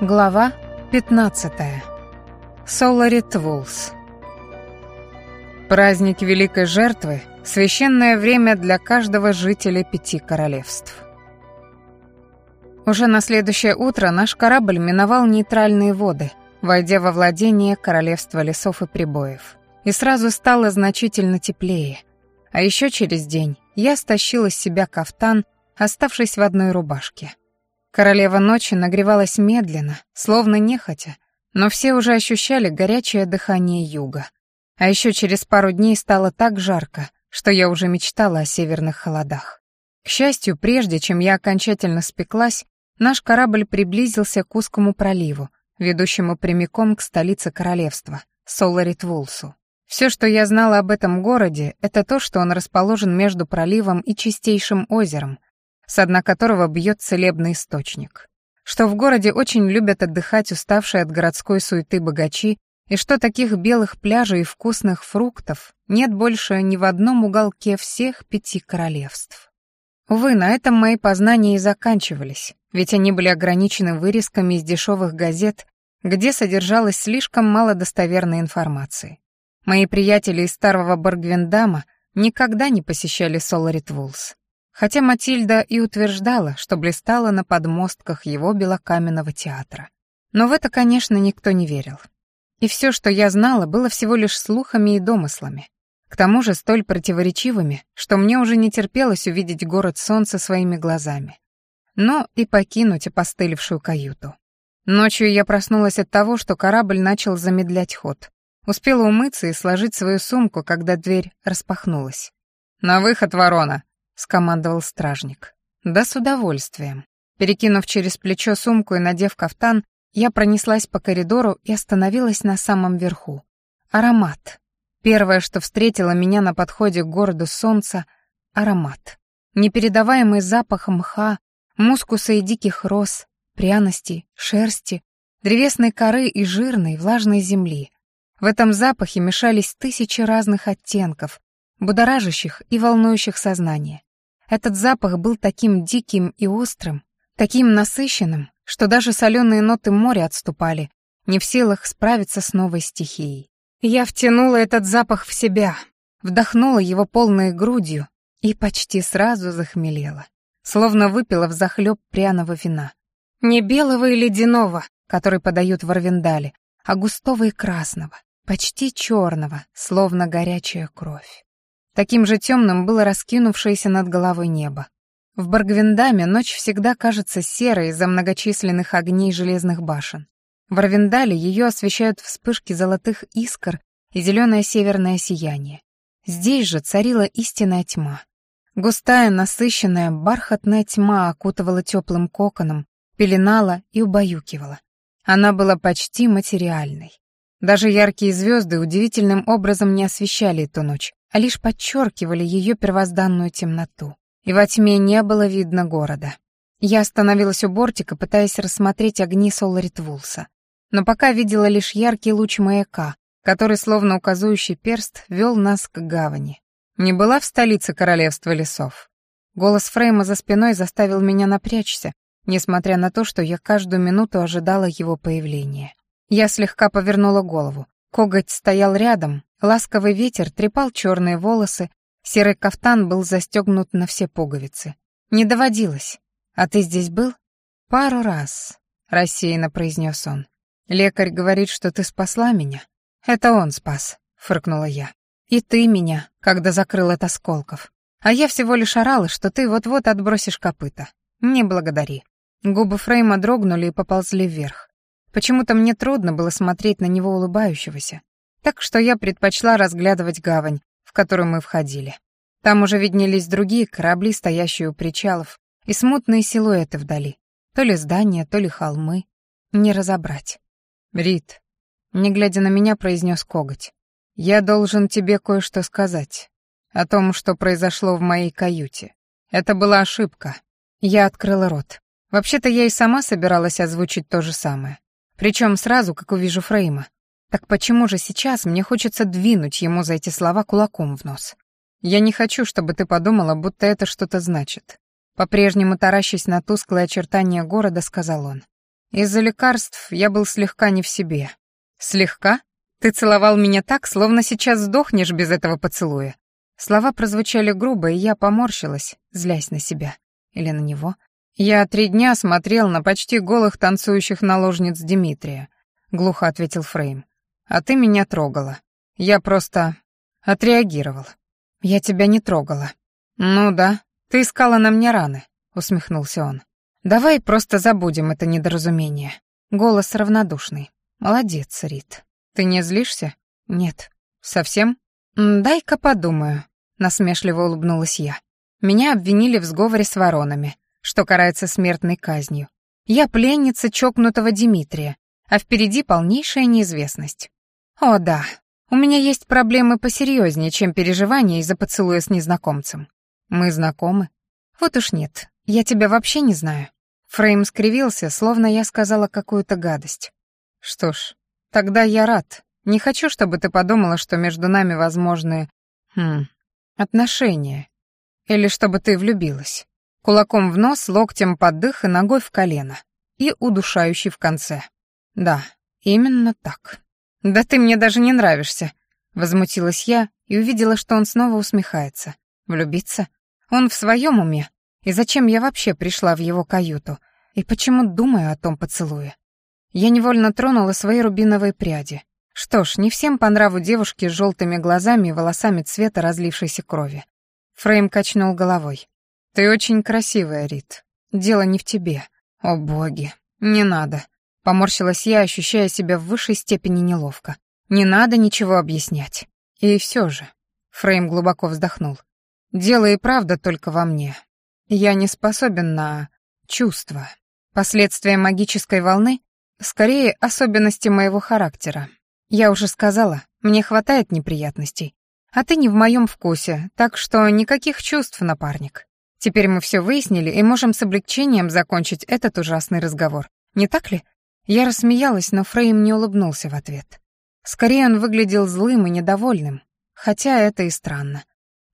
Глава 15. Соларит Вулс. Праздник Великой Жертвы — священное время для каждого жителя Пяти Королевств. Уже на следующее утро наш корабль миновал нейтральные воды, войдя во владение Королевства лесов и прибоев. И сразу стало значительно теплее. А еще через день я стащила с себя кафтан, оставшись в одной рубашке — Королева ночи нагревалась медленно, словно нехотя, но все уже ощущали горячее дыхание юга. А еще через пару дней стало так жарко, что я уже мечтала о северных холодах. К счастью, прежде чем я окончательно спеклась, наш корабль приблизился к узкому проливу, ведущему прямиком к столице королевства, Соларит Вулсу. Все, что я знала об этом городе, это то, что он расположен между проливом и чистейшим озером — с дна которого бьет целебный источник. Что в городе очень любят отдыхать уставшие от городской суеты богачи, и что таких белых пляжей и вкусных фруктов нет больше ни в одном уголке всех пяти королевств. Увы, на этом мои познания и заканчивались, ведь они были ограничены вырезками из дешевых газет, где содержалось слишком мало достоверной информации. Мои приятели из старого Баргвиндама никогда не посещали Соларит Вулс хотя Матильда и утверждала, что блистала на подмостках его белокаменного театра. Но в это, конечно, никто не верил. И все, что я знала, было всего лишь слухами и домыслами. К тому же столь противоречивыми, что мне уже не терпелось увидеть город солнца своими глазами. Но и покинуть опостылевшую каюту. Ночью я проснулась от того, что корабль начал замедлять ход. Успела умыться и сложить свою сумку, когда дверь распахнулась. «На выход, ворона!» скомандовал стражник. «Да с удовольствием». Перекинув через плечо сумку и надев кафтан, я пронеслась по коридору и остановилась на самом верху. Аромат. Первое, что встретило меня на подходе к городу солнца — аромат. Непередаваемый запах мха, мускуса и диких роз, пряностей, шерсти, древесной коры и жирной, влажной земли. В этом запахе мешались тысячи разных оттенков, будоражащих и волнующих сознание. Этот запах был таким диким и острым, таким насыщенным, что даже соленые ноты моря отступали, не в силах справиться с новой стихией. Я втянула этот запах в себя, вдохнула его полной грудью и почти сразу захмелела, словно выпила в захлеб пряного вина. Не белого и ледяного, который подают в Арвендале, а густого и красного, почти черного, словно горячая кровь. Таким же темным было раскинувшееся над головой небо. В Баргвиндаме ночь всегда кажется серой из-за многочисленных огней железных башен. В Равендале ее освещают вспышки золотых искр и зеленое северное сияние. Здесь же царила истинная тьма. Густая, насыщенная, бархатная тьма окутывала теплым коконом, пеленала и убаюкивала. Она была почти материальной. Даже яркие звезды удивительным образом не освещали эту ночь, а лишь подчеркивали ее первозданную темноту. И во тьме не было видно города. Я остановилась у бортика, пытаясь рассмотреть огни Соларит Вулса. Но пока видела лишь яркий луч маяка, который, словно указующий перст, вел нас к гавани. Не была в столице королевства лесов. Голос Фрейма за спиной заставил меня напрячься, несмотря на то, что я каждую минуту ожидала его появления. Я слегка повернула голову. Коготь стоял рядом, ласковый ветер трепал черные волосы, серый кафтан был застегнут на все пуговицы. «Не доводилось. А ты здесь был?» «Пару раз», — рассеянно произнес он. «Лекарь говорит, что ты спасла меня». «Это он спас», — фыркнула я. «И ты меня, когда закрыл от осколков. А я всего лишь орала, что ты вот-вот отбросишь копыта. Не благодари». Губы Фрейма дрогнули и поползли вверх. Почему-то мне трудно было смотреть на него улыбающегося, так что я предпочла разглядывать гавань, в которую мы входили. Там уже виднелись другие корабли, стоящие у причалов, и смутные силуэты вдали. То ли здания, то ли холмы. Не разобрать. «Рит», — не глядя на меня, произнес коготь, — «я должен тебе кое-что сказать о том, что произошло в моей каюте. Это была ошибка». Я открыла рот. Вообще-то я и сама собиралась озвучить то же самое. Причем сразу, как увижу Фрейма. Так почему же сейчас мне хочется двинуть ему за эти слова кулаком в нос? Я не хочу, чтобы ты подумала, будто это что-то значит. По-прежнему таращась на тусклые очертания города, сказал он. Из-за лекарств я был слегка не в себе. Слегка? Ты целовал меня так, словно сейчас сдохнешь без этого поцелуя. Слова прозвучали грубо, и я поморщилась, злясь на себя. Или на него. Я три дня смотрел на почти голых танцующих наложниц Дмитрия, глухо ответил Фрейм. А ты меня трогала. Я просто отреагировал. Я тебя не трогала. Ну да, ты искала на мне раны, усмехнулся он. Давай просто забудем это недоразумение. Голос равнодушный. Молодец, Рит. Ты не злишься? Нет. Совсем? Дай-ка подумаю, насмешливо улыбнулась я. Меня обвинили в сговоре с воронами что карается смертной казнью. Я пленница чокнутого Дмитрия, а впереди полнейшая неизвестность. О да, у меня есть проблемы посерьезнее, чем переживания из-за поцелуя с незнакомцем. Мы знакомы? Вот уж нет, я тебя вообще не знаю. Фрейм скривился, словно я сказала какую-то гадость. Что ж, тогда я рад. Не хочу, чтобы ты подумала, что между нами возможны... Хм... отношения. Или чтобы ты влюбилась. Кулаком в нос, локтем под дых и ногой в колено. И удушающий в конце. Да, именно так. «Да ты мне даже не нравишься», — возмутилась я и увидела, что он снова усмехается. «Влюбиться? Он в своем уме? И зачем я вообще пришла в его каюту? И почему думаю о том поцелуе?» Я невольно тронула свои рубиновые пряди. Что ж, не всем по нраву девушки с желтыми глазами и волосами цвета разлившейся крови. Фрейм качнул головой. «Ты очень красивая, Рит. Дело не в тебе. О, боги, не надо». Поморщилась я, ощущая себя в высшей степени неловко. «Не надо ничего объяснять». «И все же...» Фрейм глубоко вздохнул. «Дело и правда только во мне. Я не способен на... чувства. Последствия магической волны — скорее особенности моего характера. Я уже сказала, мне хватает неприятностей. А ты не в моем вкусе, так что никаких чувств, напарник. Теперь мы все выяснили и можем с облегчением закончить этот ужасный разговор. Не так ли? Я рассмеялась, но Фрейм не улыбнулся в ответ. Скорее он выглядел злым и недовольным, хотя это и странно.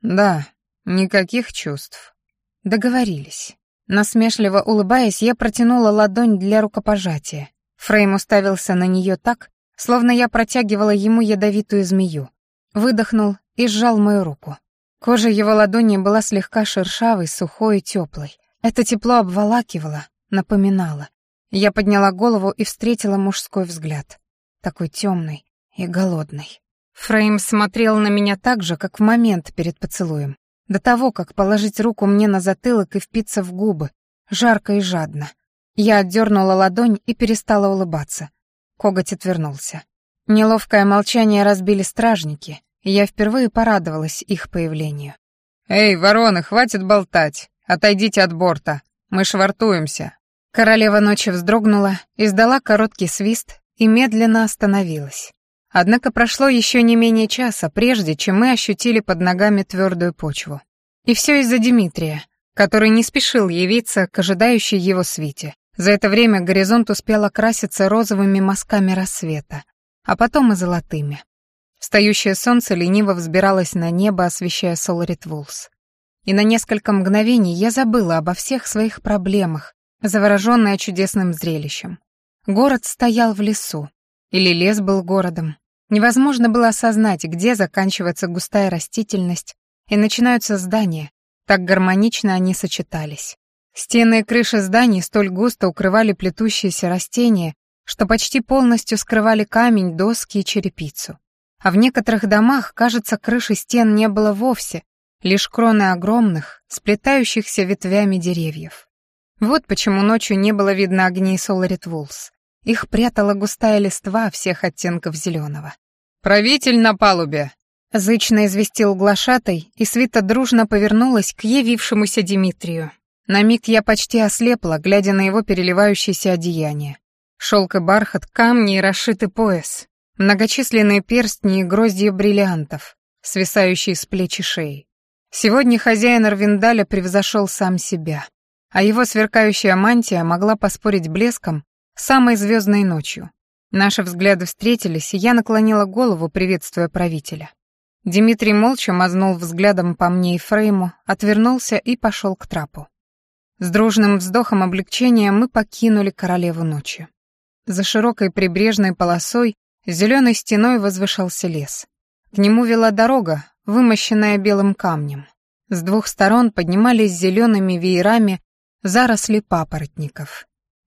Да, никаких чувств. Договорились. Насмешливо улыбаясь, я протянула ладонь для рукопожатия. Фрейм уставился на нее так, словно я протягивала ему ядовитую змею. Выдохнул и сжал мою руку. Кожа его ладони была слегка шершавой, сухой и теплой. Это тепло обволакивало, напоминало. Я подняла голову и встретила мужской взгляд. Такой темный и голодный. Фрейм смотрел на меня так же, как в момент перед поцелуем. До того, как положить руку мне на затылок и впиться в губы, жарко и жадно. Я отдернула ладонь и перестала улыбаться. Коготь отвернулся. Неловкое молчание разбили стражники я впервые порадовалась их появлению. «Эй, вороны, хватит болтать! Отойдите от борта! Мы швартуемся!» Королева ночи вздрогнула, издала короткий свист и медленно остановилась. Однако прошло еще не менее часа, прежде чем мы ощутили под ногами твердую почву. И все из-за Дмитрия, который не спешил явиться к ожидающей его свите. За это время горизонт успел окраситься розовыми мазками рассвета, а потом и золотыми. Встающее солнце лениво взбиралось на небо, освещая Соларит Вулс. И на несколько мгновений я забыла обо всех своих проблемах, завороженная чудесным зрелищем. Город стоял в лесу. Или лес был городом. Невозможно было осознать, где заканчивается густая растительность и начинаются здания. Так гармонично они сочетались. Стены и крыши зданий столь густо укрывали плетущиеся растения, что почти полностью скрывали камень, доски и черепицу. А в некоторых домах, кажется, крыши стен не было вовсе, лишь кроны огромных, сплетающихся ветвями деревьев. Вот почему ночью не было видно огней Соларит Вулс. Их прятала густая листва всех оттенков зеленого. «Правитель на палубе!» Зычно известил глашатай, и свита дружно повернулась к явившемуся Дмитрию. На миг я почти ослепла, глядя на его переливающееся одеяние. Шелк и бархат, камни и расшитый пояс. Многочисленные перстни и гроздья бриллиантов, свисающие с плеч и шеи. Сегодня хозяин Арвиндаля превзошел сам себя, а его сверкающая мантия могла поспорить блеском самой звездной ночью. Наши взгляды встретились, и я наклонила голову, приветствуя правителя. Дмитрий молча мазнул взглядом по мне и Фрейму, отвернулся и пошел к трапу. С дружным вздохом облегчения мы покинули королеву ночи. За широкой прибрежной полосой Зеленой стеной возвышался лес. К нему вела дорога, вымощенная белым камнем. С двух сторон поднимались зелеными веерами заросли папоротников.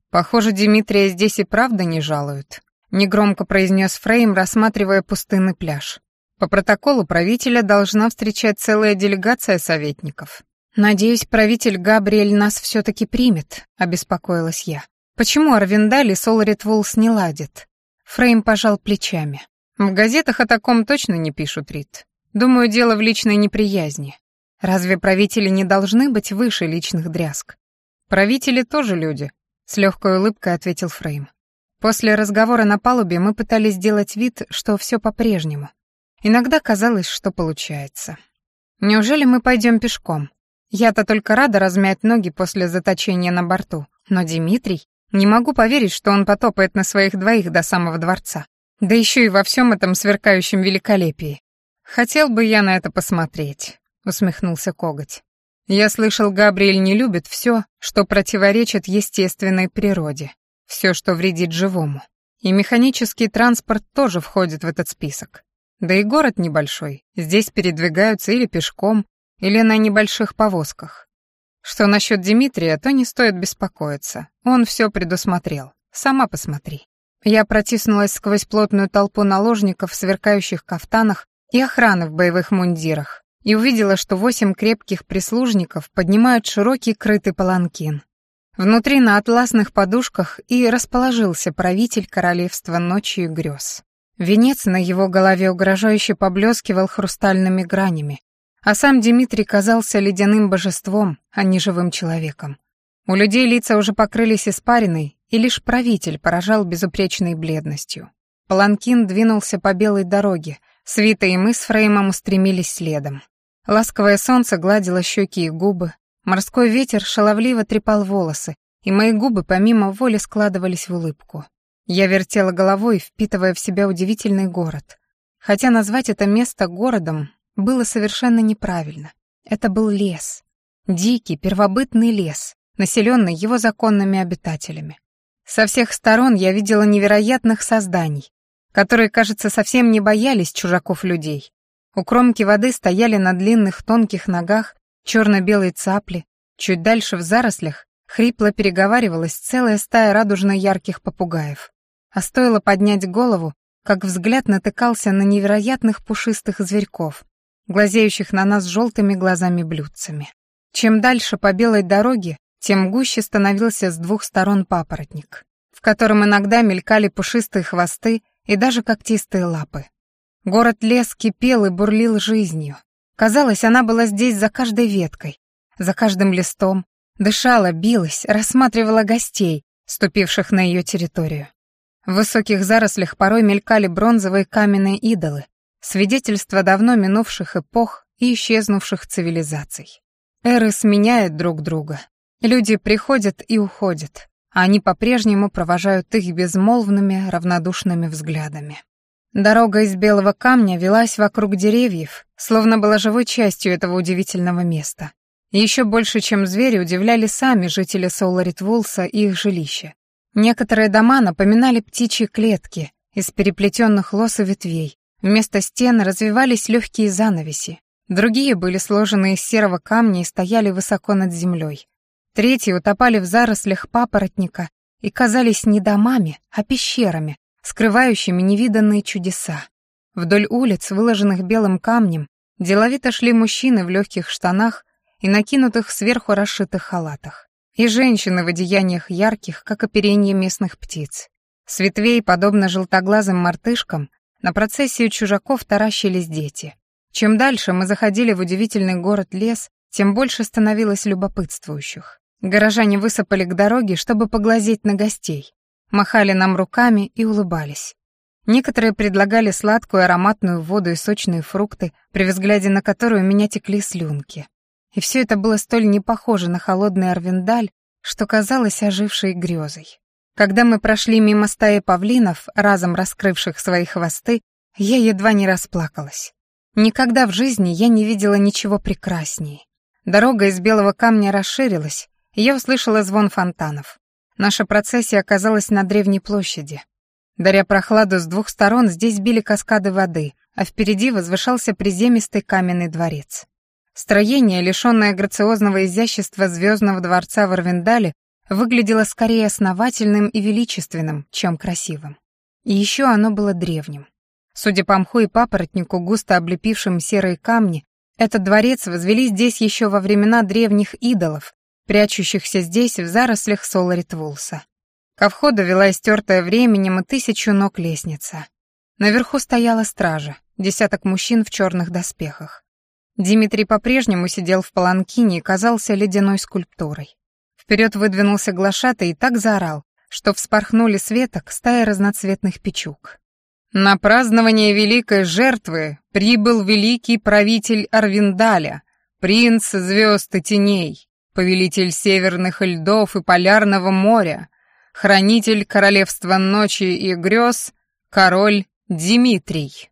«Похоже, Димитрия здесь и правда не жалуют», — негромко произнес Фрейм, рассматривая пустынный пляж. «По протоколу правителя должна встречать целая делегация советников». «Надеюсь, правитель Габриэль нас все-таки примет», — обеспокоилась я. «Почему Арвиндаль и Соларитвул не ладят? Фрейм пожал плечами. В газетах о таком точно не пишут, Рид. Думаю, дело в личной неприязни. Разве правители не должны быть выше личных дрязг? Правители тоже люди, с легкой улыбкой ответил Фрейм. После разговора на палубе мы пытались сделать вид, что все по-прежнему. Иногда казалось, что получается. Неужели мы пойдем пешком? Я-то только рада размять ноги после заточения на борту, но Дмитрий не могу поверить, что он потопает на своих двоих до самого дворца. Да еще и во всем этом сверкающем великолепии. Хотел бы я на это посмотреть, усмехнулся коготь. Я слышал, Габриэль не любит все, что противоречит естественной природе, все, что вредит живому. И механический транспорт тоже входит в этот список. Да и город небольшой, здесь передвигаются или пешком, или на небольших повозках. Что насчет Дмитрия, то не стоит беспокоиться. Он все предусмотрел. Сама посмотри. Я протиснулась сквозь плотную толпу наложников в сверкающих кафтанах и охраны в боевых мундирах и увидела, что восемь крепких прислужников поднимают широкий крытый паланкин. Внутри на атласных подушках и расположился правитель королевства ночи и грез. Венец на его голове угрожающе поблескивал хрустальными гранями, а сам Дмитрий казался ледяным божеством, а не живым человеком. У людей лица уже покрылись испариной, и лишь правитель поражал безупречной бледностью. Паланкин двинулся по белой дороге, Свита и мы с Фреймом устремились следом. Ласковое солнце гладило щеки и губы, морской ветер шаловливо трепал волосы, и мои губы помимо воли складывались в улыбку. Я вертела головой, впитывая в себя удивительный город. Хотя назвать это место городом было совершенно неправильно. Это был лес. Дикий, первобытный лес, населенный его законными обитателями. Со всех сторон я видела невероятных созданий, которые, кажется, совсем не боялись чужаков-людей. У кромки воды стояли на длинных тонких ногах черно-белые цапли, чуть дальше в зарослях хрипло переговаривалась целая стая радужно-ярких попугаев. А стоило поднять голову, как взгляд натыкался на невероятных пушистых зверьков, глазеющих на нас желтыми глазами-блюдцами. Чем дальше по белой дороге, тем гуще становился с двух сторон папоротник, в котором иногда мелькали пушистые хвосты и даже когтистые лапы. Город-лес кипел и бурлил жизнью. Казалось, она была здесь за каждой веткой, за каждым листом, дышала, билась, рассматривала гостей, ступивших на ее территорию. В высоких зарослях порой мелькали бронзовые каменные идолы, свидетельство давно минувших эпох и исчезнувших цивилизаций. Эры сменяют друг друга. Люди приходят и уходят, а они по-прежнему провожают их безмолвными, равнодушными взглядами. Дорога из белого камня велась вокруг деревьев, словно была живой частью этого удивительного места. Еще больше, чем звери, удивляли сами жители Соларитвулса и их жилища. Некоторые дома напоминали птичьи клетки из переплетенных лос и ветвей, Вместо стен развивались легкие занавеси. Другие были сложены из серого камня и стояли высоко над землей. Третьи утопали в зарослях папоротника и казались не домами, а пещерами, скрывающими невиданные чудеса. Вдоль улиц, выложенных белым камнем, деловито шли мужчины в легких штанах и накинутых сверху расшитых халатах, и женщины в одеяниях ярких, как оперение местных птиц. С ветвей, подобно желтоглазым мартышкам, на процессию чужаков таращились дети. Чем дальше мы заходили в удивительный город-лес, тем больше становилось любопытствующих. Горожане высыпали к дороге, чтобы поглазеть на гостей. Махали нам руками и улыбались. Некоторые предлагали сладкую ароматную воду и сочные фрукты, при взгляде на которые у меня текли слюнки. И все это было столь не похоже на холодный Арвендаль, что казалось ожившей грезой. Когда мы прошли мимо стаи павлинов, разом раскрывших свои хвосты, я едва не расплакалась. Никогда в жизни я не видела ничего прекраснее. Дорога из белого камня расширилась, и я услышала звон фонтанов. Наша процессия оказалась на древней площади. Даря прохладу с двух сторон, здесь били каскады воды, а впереди возвышался приземистый каменный дворец. Строение, лишённое грациозного изящества звездного дворца в Арвендале, выглядело скорее основательным и величественным, чем красивым. И еще оно было древним. Судя по мху и папоротнику, густо облепившим серые камни, этот дворец возвели здесь еще во времена древних идолов, прячущихся здесь в зарослях Соларитвулса. Ко входу вела истертая временем и тысячу ног лестница. Наверху стояла стража, десяток мужчин в черных доспехах. Дмитрий по-прежнему сидел в паланкине и казался ледяной скульптурой. Вперед выдвинулся глашатый и так заорал, что вспорхнули светок стая разноцветных печук. На празднование великой жертвы прибыл великий правитель Арвиндаля, принц звезд и теней, повелитель северных льдов и полярного моря, хранитель королевства ночи и грез, король Димитрий.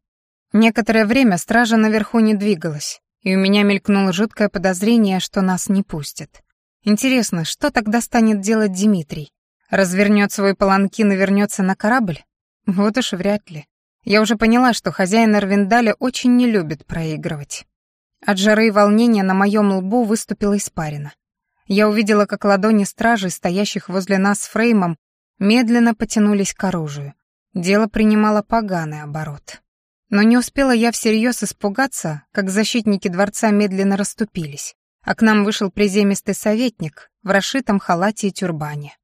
Некоторое время стража наверху не двигалась, и у меня мелькнуло жуткое подозрение, что нас не пустят. Интересно, что тогда станет делать Дмитрий? Развернёт свой паланкин и вернётся на корабль? Вот уж вряд ли. Я уже поняла, что хозяин Арвиндаля очень не любит проигрывать. От жары и волнения на моем лбу выступила испарина. Я увидела, как ладони стражи, стоящих возле нас с Фреймом, медленно потянулись к оружию. Дело принимало поганый оборот. Но не успела я всерьёз испугаться, как защитники дворца медленно расступились а к нам вышел приземистый советник в расшитом халате и тюрбане.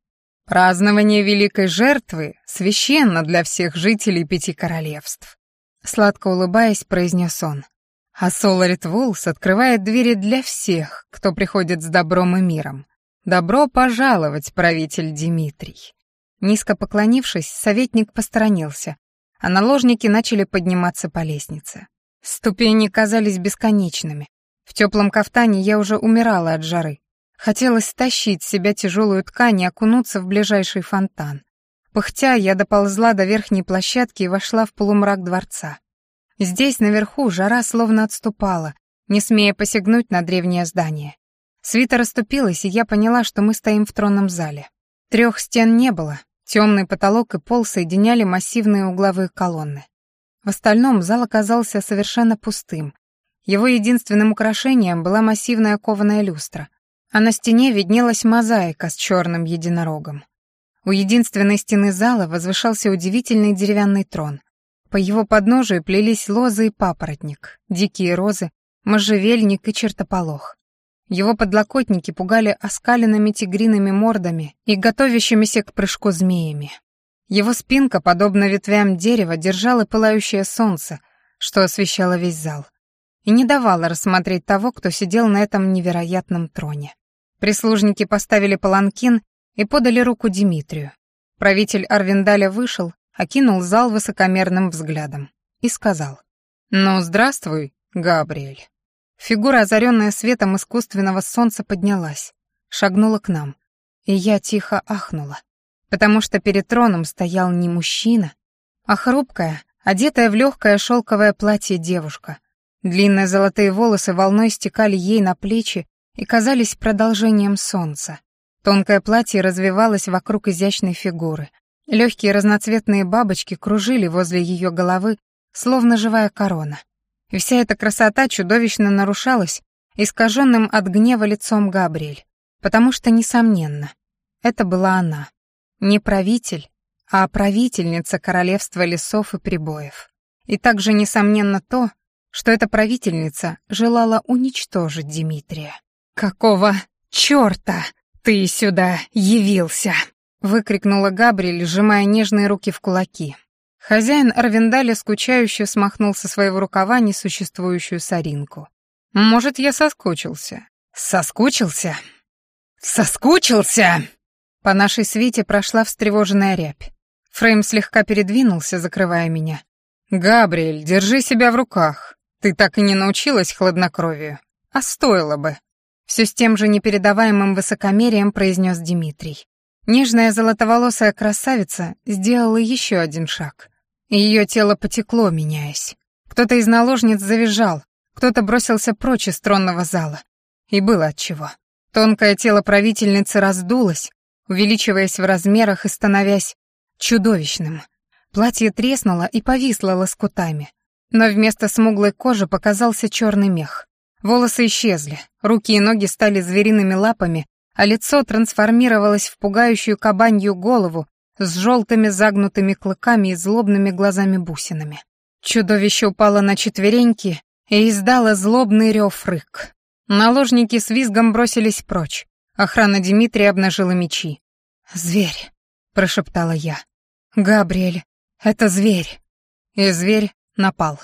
«Празднование Великой Жертвы священно для всех жителей Пяти Королевств», сладко улыбаясь, произнес он. А Соларит Вулс открывает двери для всех, кто приходит с добром и миром. Добро пожаловать, правитель Дмитрий. Низко поклонившись, советник посторонился, а наложники начали подниматься по лестнице. Ступени казались бесконечными. В теплом кафтане я уже умирала от жары. Хотелось стащить с себя тяжелую ткань и окунуться в ближайший фонтан. Пыхтя, я доползла до верхней площадки и вошла в полумрак дворца. Здесь, наверху, жара словно отступала, не смея посягнуть на древнее здание. Свита расступилась, и я поняла, что мы стоим в тронном зале. Трех стен не было, темный потолок и пол соединяли массивные угловые колонны. В остальном зал оказался совершенно пустым, его единственным украшением была массивная кованая люстра, а на стене виднелась мозаика с черным единорогом. У единственной стены зала возвышался удивительный деревянный трон. По его подножию плелись лозы и папоротник, дикие розы, можжевельник и чертополох. Его подлокотники пугали оскаленными тигриными мордами и готовящимися к прыжку змеями. Его спинка, подобно ветвям дерева, держала пылающее солнце, что освещало весь зал и не давала рассмотреть того, кто сидел на этом невероятном троне. Прислужники поставили паланкин и подали руку Дмитрию. Правитель Арвиндаля вышел, окинул зал высокомерным взглядом и сказал. «Ну, здравствуй, Габриэль». Фигура, озаренная светом искусственного солнца, поднялась, шагнула к нам, и я тихо ахнула, потому что перед троном стоял не мужчина, а хрупкая, одетая в легкое шелковое платье девушка, Длинные золотые волосы волной стекали ей на плечи и казались продолжением солнца. Тонкое платье развивалось вокруг изящной фигуры. Легкие разноцветные бабочки кружили возле ее головы, словно живая корона. И вся эта красота чудовищно нарушалась искаженным от гнева лицом Габриэль, потому что, несомненно, это была она. Не правитель, а правительница королевства лесов и прибоев. И также, несомненно, то, что эта правительница желала уничтожить Дмитрия. «Какого черта ты сюда явился?» — выкрикнула Габриэль, сжимая нежные руки в кулаки. Хозяин Арвендаля скучающе смахнул со своего рукава несуществующую соринку. «Может, я соскучился?» «Соскучился?» «Соскучился!» По нашей свите прошла встревоженная рябь. Фрейм слегка передвинулся, закрывая меня. «Габриэль, держи себя в руках!» Ты так и не научилась хладнокровию. А стоило бы. Все с тем же непередаваемым высокомерием произнес Дмитрий. Нежная золотоволосая красавица сделала еще один шаг. Ее тело потекло, меняясь. Кто-то из наложниц завизжал, кто-то бросился прочь из тронного зала. И было отчего. Тонкое тело правительницы раздулось, увеличиваясь в размерах и становясь чудовищным. Платье треснуло и повисло лоскутами. Но вместо смуглой кожи показался черный мех. Волосы исчезли, руки и ноги стали звериными лапами, а лицо трансформировалось в пугающую кабанью голову с желтыми загнутыми клыками и злобными глазами-бусинами. Чудовище упало на четвереньки и издало злобный рев-рык. Наложники с визгом бросились прочь. Охрана Дмитрия обнажила мечи. «Зверь», — прошептала я. «Габриэль, это зверь». И зверь Напал.